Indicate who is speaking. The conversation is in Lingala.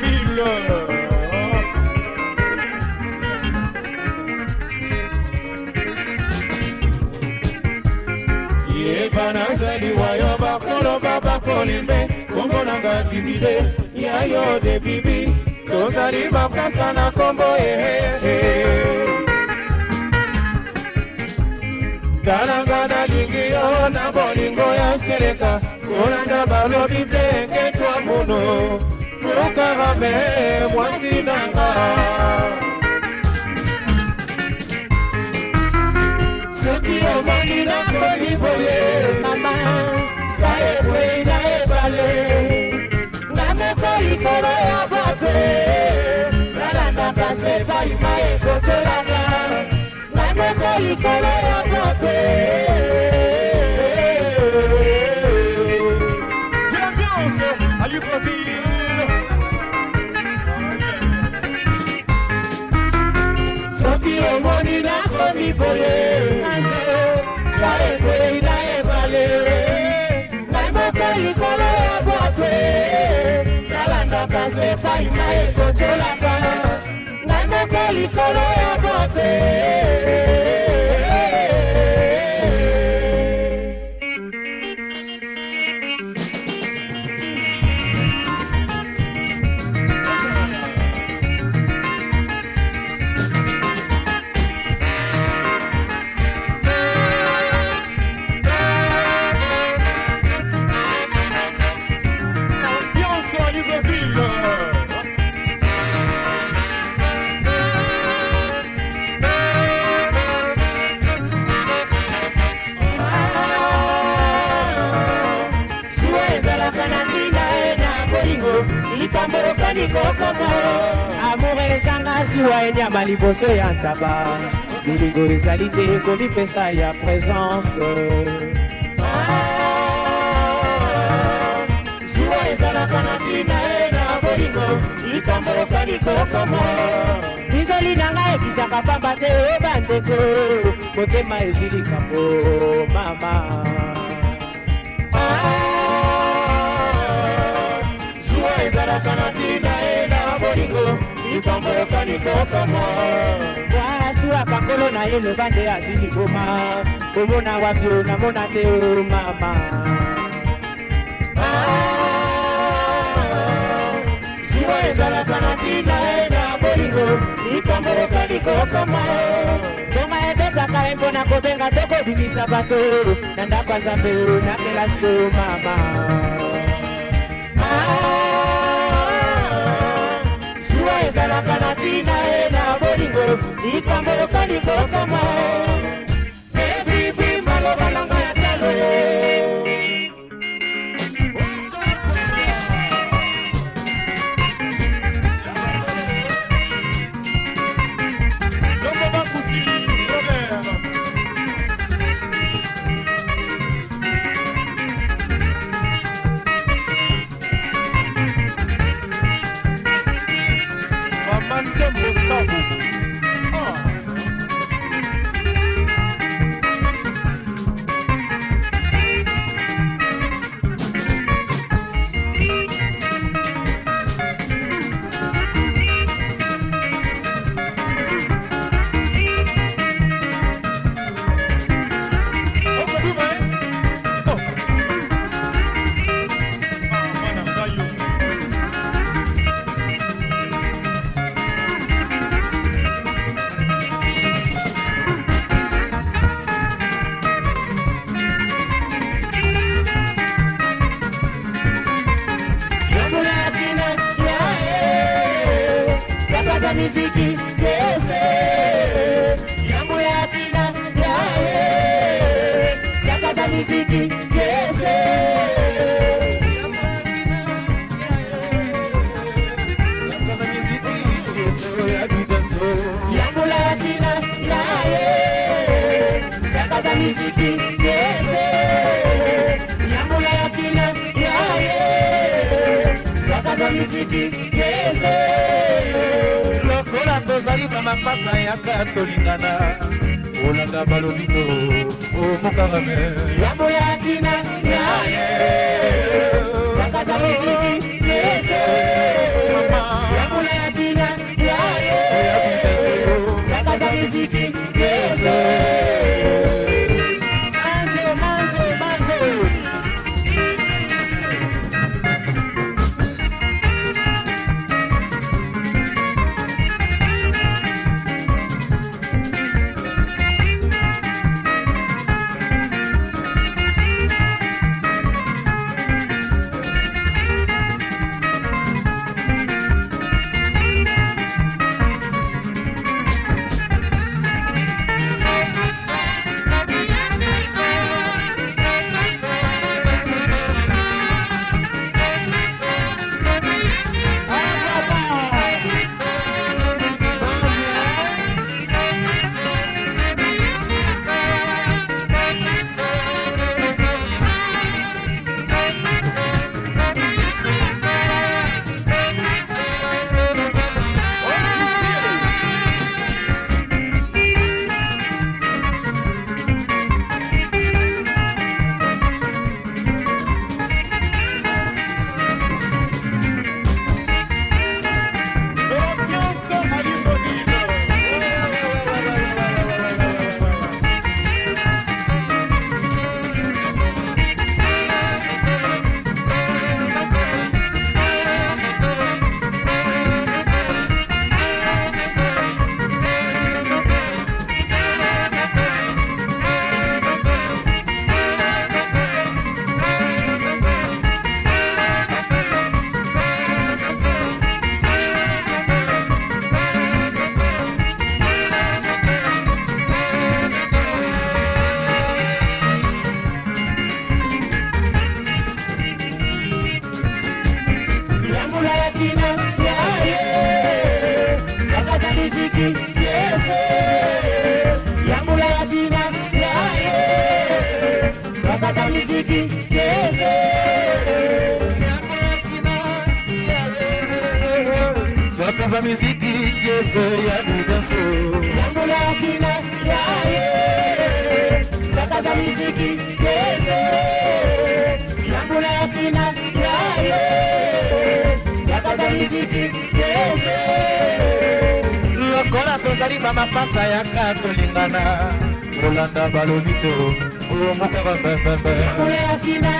Speaker 1: villes. yeba nazali wayo bakoloba bakolimbe kombo nanga didide yayo de bibi tozali bakasa na kombo ehehe eh. talanga nalingi yo na bolingo ya seleka kolanda balobi te nketwa muno karame mwasi nanga soki omoni nakoki boye mama kaekwei na ebale nga moko likolo ya bato nalandaka se paima ekotolanga nga moko likolo ya bato ngai na ekotelaka ngai moko likolo ya bote na ntina ye na bolingo litamboloka nikokomo amour ezanga siwa enyama liboso ya ntaba bolingo ezali te komipesa ya présence ah, zuwa ezalaka na ntina ye na bolingo litamboloka nikokomo minzoli na ngai ekitaka pamba te oyo bandeko motema ezwi likambo mama likambo yokani kokama bwasuwa kankolo na ye loba nde asili koma komona wapi o namona te o mama ah, zuwa ezalaka na ntina ye na bolingo likambo yokani kokama ngoma ebebaka ye mpona kobenga to kobimisa bato na ndako ya nzambe na kelasi o mama ah, matina ye na bolingo likambo kandi kokama riziki yese yambolakina yaye sakaza miziki yese yambolakina yaye sakaza miziki yese lokola tozali na mapasa yaka tolingana olanda balobino omokangame yamoya kasa miziki yese twakaza miziki yese ya midaso yangula kina yaye sakaza miziki yese yangula kina yaye sakaza miziki yese lokola tozali bamapasa ya katolingana kolanda balobi to Oh, mukaba mbembembe. Nakule akina